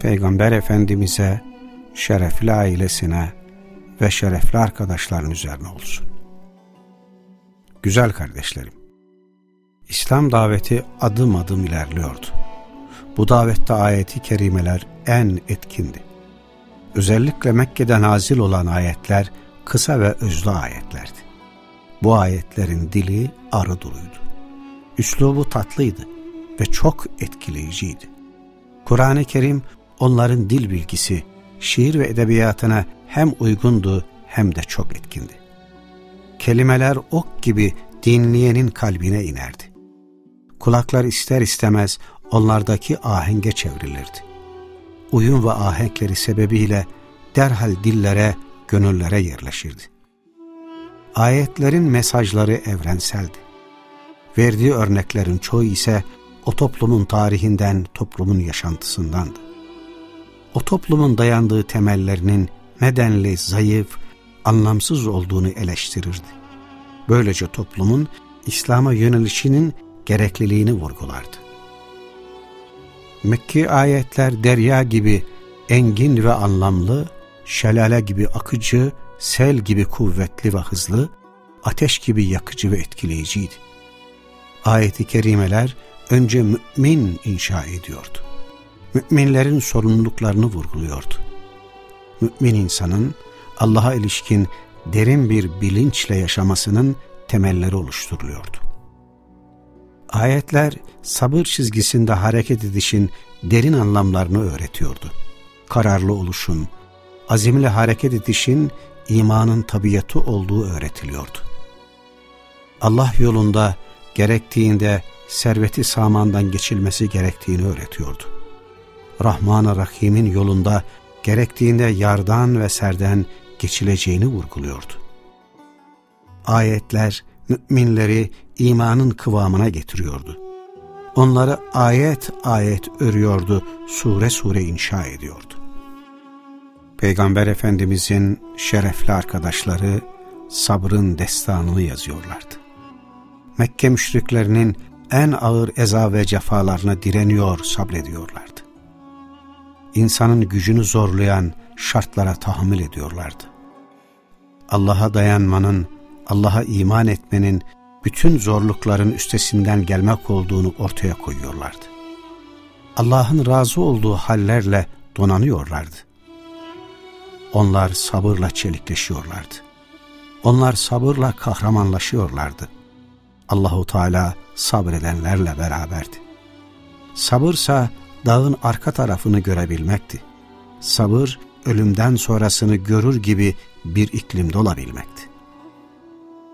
Peygamber Efendimiz'e, şerefli ailesine ve şerefli arkadaşların üzerine olsun. Güzel kardeşlerim, İslam daveti adım adım ilerliyordu. Bu davette ayeti kerimeler en etkindi. Özellikle Mekke'de nazil olan ayetler kısa ve özlü ayetlerdi. Bu ayetlerin dili arı duruydu. Üslubu tatlıydı ve çok etkileyiciydi. Kur'an-ı Kerim onların dil bilgisi, şiir ve edebiyatına hem uygundu hem de çok etkindi. Kelimeler ok gibi dinleyenin kalbine inerdi. Kulaklar ister istemez onlardaki ahenge çevrilirdi. Uyum ve ahenkleri sebebiyle derhal dillere, gönüllere yerleşirdi. Ayetlerin mesajları evrenseldi. Verdiği örneklerin çoğu ise o toplumun tarihinden, toplumun yaşantısındandı. O toplumun dayandığı temellerinin nedenli, zayıf, anlamsız olduğunu eleştirirdi. Böylece toplumun İslam'a yönelişinin gerekliliğini vurgulardı. Mekki ayetler derya gibi engin ve anlamlı, şelale gibi akıcı, sel gibi kuvvetli ve hızlı, ateş gibi yakıcı ve etkileyiciydi. Ayet-i kerimeler önce mümin inşa ediyordu. Müminlerin sorumluluklarını vurguluyordu. Mümin insanın Allah'a ilişkin derin bir bilinçle yaşamasının temelleri oluşturuluyordu. Ayetler sabır çizgisinde hareket edişin derin anlamlarını öğretiyordu. Kararlı oluşun, azimle hareket edişin imanın tabiatı olduğu öğretiliyordu. Allah yolunda gerektiğinde serveti samandan geçilmesi gerektiğini öğretiyordu. Rahman-ı Rahim'in yolunda gerektiğinde yardan ve serden geçileceğini vurguluyordu. Ayetler müminleri imanın kıvamına getiriyordu. Onları ayet ayet örüyordu, sure sure inşa ediyordu. Peygamber Efendimizin şerefli arkadaşları sabrın destanını yazıyorlardı. Mekke müşriklerinin en ağır eza ve cefalarına direniyor, sabrediyorlardı. İnsanın gücünü zorlayan şartlara tahammül ediyorlardı. Allah'a dayanmanın, Allah'a iman etmenin bütün zorlukların üstesinden gelmek olduğunu ortaya koyuyorlardı. Allah'ın razı olduğu hallerle donanıyorlardı. Onlar sabırla çelikleşiyorlardı. Onlar sabırla kahramanlaşıyorlardı. Allahu Teala sabredenlerle beraberdi. Sabırsa dağın arka tarafını görebilmekti. Sabır ölümden sonrasını görür gibi bir iklimde olabilmekti.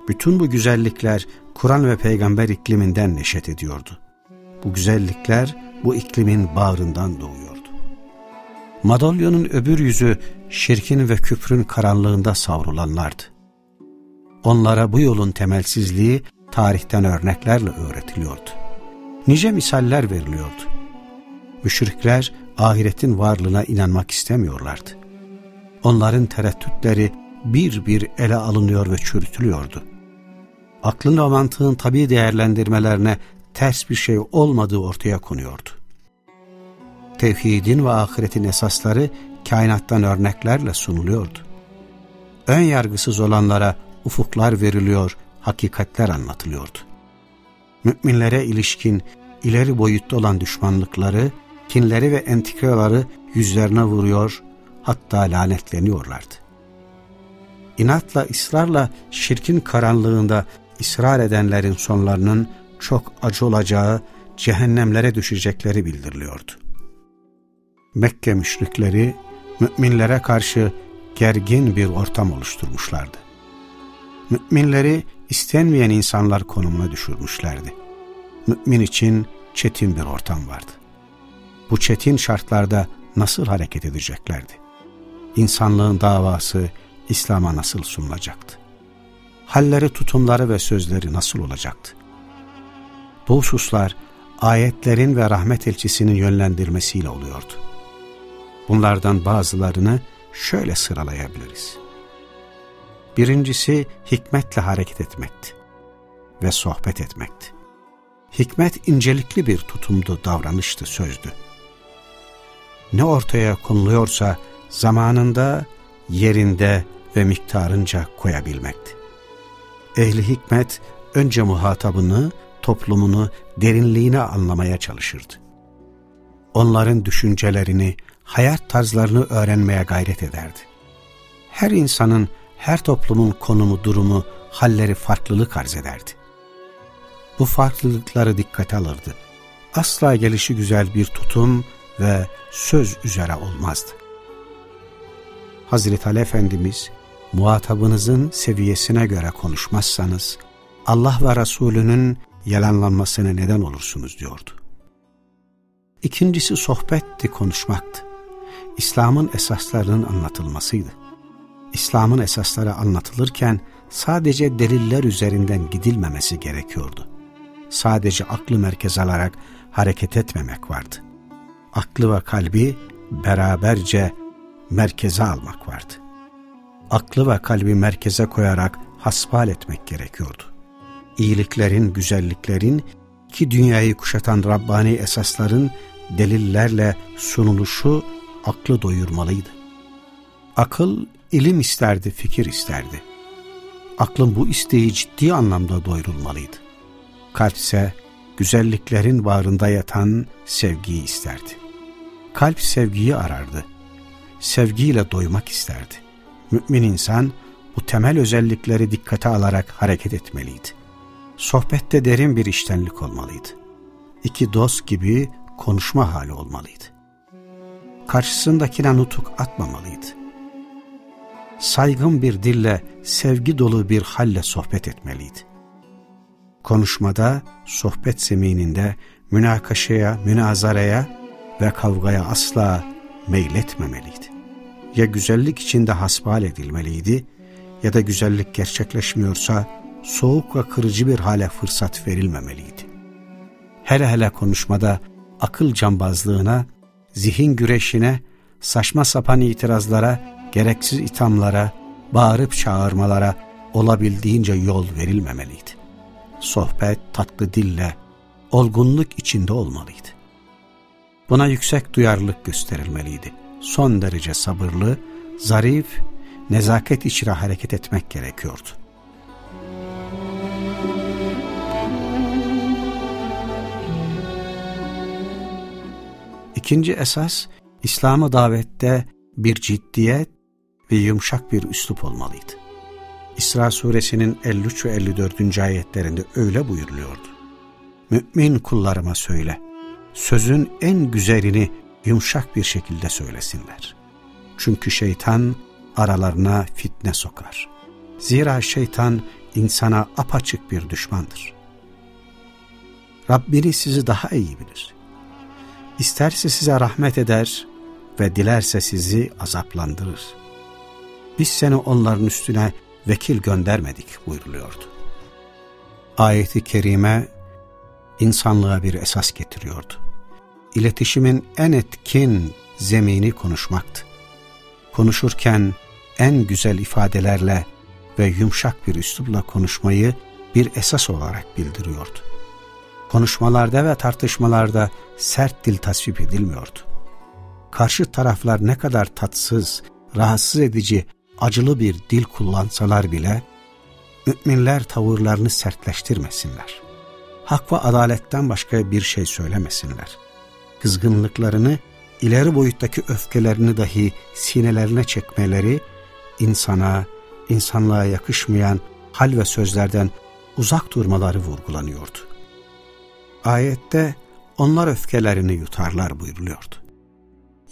Bütün bu güzellikler Kur'an ve peygamber ikliminden neşet ediyordu. Bu güzellikler bu iklimin bağrından doğuyordu. Madalyonun öbür yüzü şirkin ve küfrün karanlığında savrulanlardı. Onlara bu yolun temelsizliği tarihten örneklerle öğretiliyordu. Nice misaller veriliyordu. Müşrikler ahiretin varlığına inanmak istemiyorlardı. Onların tereddütleri bir bir ele alınıyor ve çürütülüyordu. Aklın ve mantığın tabi değerlendirmelerine ters bir şey olmadığı ortaya konuyordu. Tevhidin ve ahiretin esasları kainattan örneklerle sunuluyordu. Ön yargısız olanlara ufuklar veriliyor, hakikatler anlatılıyordu. Müminlere ilişkin ileri boyutta olan düşmanlıkları, kinleri ve entrikaları yüzlerine vuruyor, hatta lanetleniyorlardı. İnatla, ısrarla şirkin karanlığında ısrar edenlerin sonlarının çok acı olacağı, cehennemlere düşecekleri bildiriliyordu. Mekke müşrikleri müminlere karşı gergin bir ortam oluşturmuşlardı. Müminleri istenmeyen insanlar konumuna düşürmüşlerdi. Mümin için çetin bir ortam vardı. Bu çetin şartlarda nasıl hareket edeceklerdi? İnsanlığın davası İslam'a nasıl sunulacaktı? Halleri, tutumları ve sözleri nasıl olacaktı? Bu hususlar ayetlerin ve rahmet elçisinin yönlendirmesiyle oluyordu. Bunlardan bazılarını şöyle sıralayabiliriz. Birincisi hikmetle hareket etmekti ve sohbet etmekti. Hikmet incelikli bir tutumdu, davranıştı, sözdü. Ne ortaya konuluyorsa zamanında, yerinde ve miktarınca koyabilmekti. Ehli hikmet önce muhatabını, toplumunu derinliğine anlamaya çalışırdı. Onların düşüncelerini, hayat tarzlarını öğrenmeye gayret ederdi. Her insanın, her toplumun konumu, durumu, halleri farklılık arz ederdi. Bu farklılıkları dikkate alırdı. Asla gelişi güzel bir tutum ve söz üzere olmazdı. Hazreti Ali Efendimiz, muhatabınızın seviyesine göre konuşmazsanız, Allah ve Resulünün yalanlanmasına neden olursunuz diyordu. İkincisi sohbetti, konuşmaktı. İslam'ın esaslarının anlatılmasıydı. İslam'ın esasları anlatılırken sadece deliller üzerinden gidilmemesi gerekiyordu. Sadece aklı merkez alarak hareket etmemek vardı. Aklı ve kalbi beraberce merkeze almak vardı. Aklı ve kalbi merkeze koyarak hasbal etmek gerekiyordu. İyiliklerin, güzelliklerin, ki dünyayı kuşatan Rabbani esasların delillerle sunuluşu aklı doyurmalıydı. Akıl ilim isterdi, fikir isterdi. Aklın bu isteği ciddi anlamda doyurulmalıydı. Kalp ise güzelliklerin bağrında yatan sevgiyi isterdi. Kalp sevgiyi arardı. Sevgiyle doymak isterdi. Mümin insan bu temel özellikleri dikkate alarak hareket etmeliydi. Sohbette derin bir iştenlik olmalıydı. İki dost gibi konuşma hali olmalıydı karşısındakine nutuk atmamalıydı. Saygın bir dille, sevgi dolu bir halle sohbet etmeliydi. Konuşmada, sohbet zemininde münakaşaya, münazaraya ve kavgaya asla meyletmemeliydi. Ya güzellik içinde hasbihal edilmeliydi ya da güzellik gerçekleşmiyorsa soğuk ve kırıcı bir hale fırsat verilmemeliydi. Hele hele konuşmada akıl cambazlığına zihin güreşine, saçma sapan itirazlara, gereksiz ithamlara, bağırıp çağırmalara olabildiğince yol verilmemeliydi. Sohbet tatlı dille, olgunluk içinde olmalıydı. Buna yüksek duyarlılık gösterilmeliydi. Son derece sabırlı, zarif, nezaket içine hareket etmek gerekiyordu. İkinci esas, İslam'a davette bir ciddiyet ve yumuşak bir üslup olmalıydı. İsra suresinin 53 ve 54. ayetlerinde öyle buyuruluyordu. Mümin kullarıma söyle, sözün en güzelini yumuşak bir şekilde söylesinler. Çünkü şeytan aralarına fitne sokar. Zira şeytan insana apaçık bir düşmandır. Rabbini sizi daha iyi bilir. İsterse size rahmet eder ve dilerse sizi azaplandırır. Biz seni onların üstüne vekil göndermedik buyuruluyordu. Ayeti kerime insanlığa bir esas getiriyordu. İletişimin en etkin zemini konuşmaktı. Konuşurken en güzel ifadelerle ve yumuşak bir üslupla konuşmayı bir esas olarak bildiriyordu konuşmalarda ve tartışmalarda sert dil tasvip edilmiyordu. Karşı taraflar ne kadar tatsız, rahatsız edici, acılı bir dil kullansalar bile, müminler tavırlarını sertleştirmesinler. Hak ve adaletten başka bir şey söylemesinler. Kızgınlıklarını, ileri boyuttaki öfkelerini dahi sinelerine çekmeleri, insana, insanlığa yakışmayan hal ve sözlerden uzak durmaları vurgulanıyordu. Ayette onlar öfkelerini yutarlar buyuruluyordu.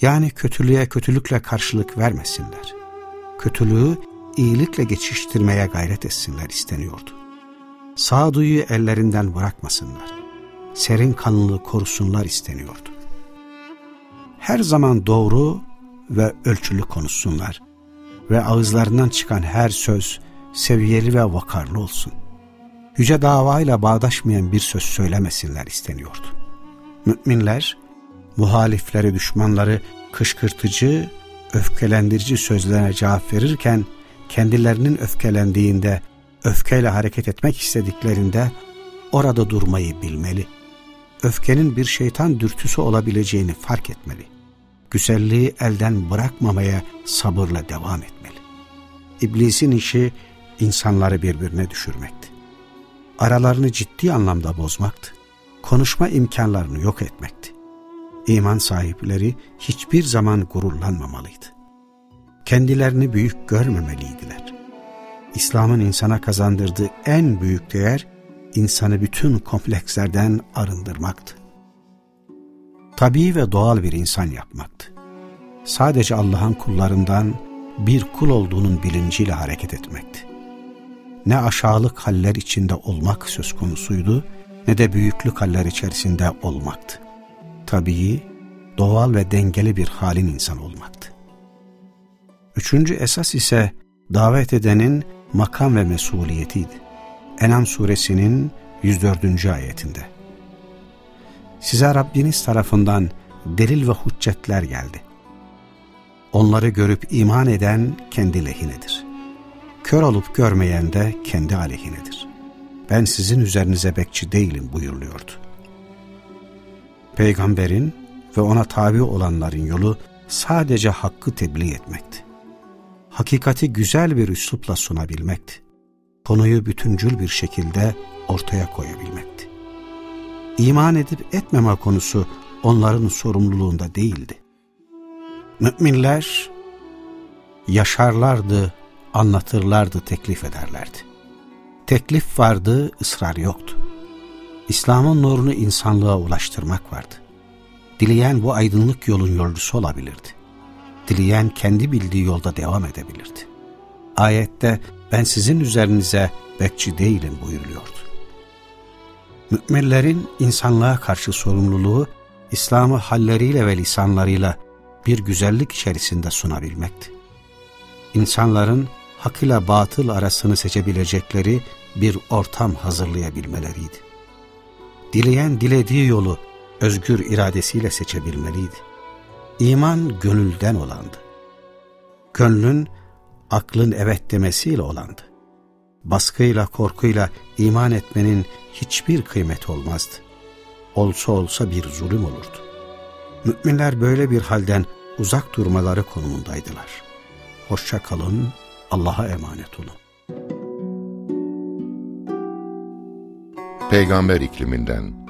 Yani kötülüğe kötülükle karşılık vermesinler. Kötülüğü iyilikle geçiştirmeye gayret etsinler isteniyordu. Sağduyu ellerinden bırakmasınlar. Serin kanlılığı korusunlar isteniyordu. Her zaman doğru ve ölçülü konuşsunlar ve ağızlarından çıkan her söz seviyeli ve vakarlı olsun. Yüce davayla bağdaşmayan bir söz söylemesinler isteniyordu. Müminler, muhalifleri, düşmanları kışkırtıcı, öfkelendirici sözlerine cevap verirken, kendilerinin öfkelendiğinde, öfkeyle hareket etmek istediklerinde orada durmayı bilmeli. Öfkenin bir şeytan dürtüsü olabileceğini fark etmeli. Güzelliği elden bırakmamaya sabırla devam etmeli. İblisin işi insanları birbirine düşürmekti. Aralarını ciddi anlamda bozmaktı. Konuşma imkanlarını yok etmekti. İman sahipleri hiçbir zaman gururlanmamalıydı. Kendilerini büyük görmemeliydiler. İslam'ın insana kazandırdığı en büyük değer insanı bütün komplekslerden arındırmaktı. Tabii ve doğal bir insan yapmaktı. Sadece Allah'ın kullarından bir kul olduğunun bilinciyle hareket etmekti. Ne aşağılık haller içinde olmak söz konusuydu, ne de büyüklük haller içerisinde olmaktı. Tabii, doğal ve dengeli bir halin insan olmaktı. Üçüncü esas ise davet edenin makam ve mesuliyetiydi. Enam suresinin 104. ayetinde. Size Rabbiniz tarafından delil ve hüccetler geldi. Onları görüp iman eden kendi lehinedir. Kör olup görmeyen de kendi aleyhinedir. Ben sizin üzerinize bekçi değilim buyuruluyordu. Peygamberin ve ona tabi olanların yolu sadece hakkı tebliğ etmekti. Hakikati güzel bir üslupla sunabilmekti. Konuyu bütüncül bir şekilde ortaya koyabilmekti. İman edip etmeme konusu onların sorumluluğunda değildi. Müminler yaşarlardı, anlatırlardı, teklif ederlerdi. Teklif vardı, ısrar yoktu. İslam'ın nurunu insanlığa ulaştırmak vardı. Dileyen bu aydınlık yolun yolcusu olabilirdi. Dileyen kendi bildiği yolda devam edebilirdi. Ayette ben sizin üzerinize bekçi değilim buyuruluyordu. Müminlerin insanlığa karşı sorumluluğu İslam'ı halleriyle ve lisanlarıyla bir güzellik içerisinde sunabilmekti. İnsanların hak ile batıl arasını seçebilecekleri bir ortam hazırlayabilmeleriydi. Dileyen dilediği yolu özgür iradesiyle seçebilmeliydi. İman gönülden olandı. Gönlün aklın evet demesiyle olandı. Baskıyla, korkuyla iman etmenin hiçbir kıymeti olmazdı. Olsa olsa bir zulüm olurdu. Müminler böyle bir halden uzak durmaları konumundaydılar. Hoşça kalın, Allah'a emanet olun. Peygamber ikliminden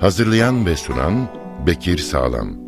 Hazırlayan ve sunan Bekir Sağlam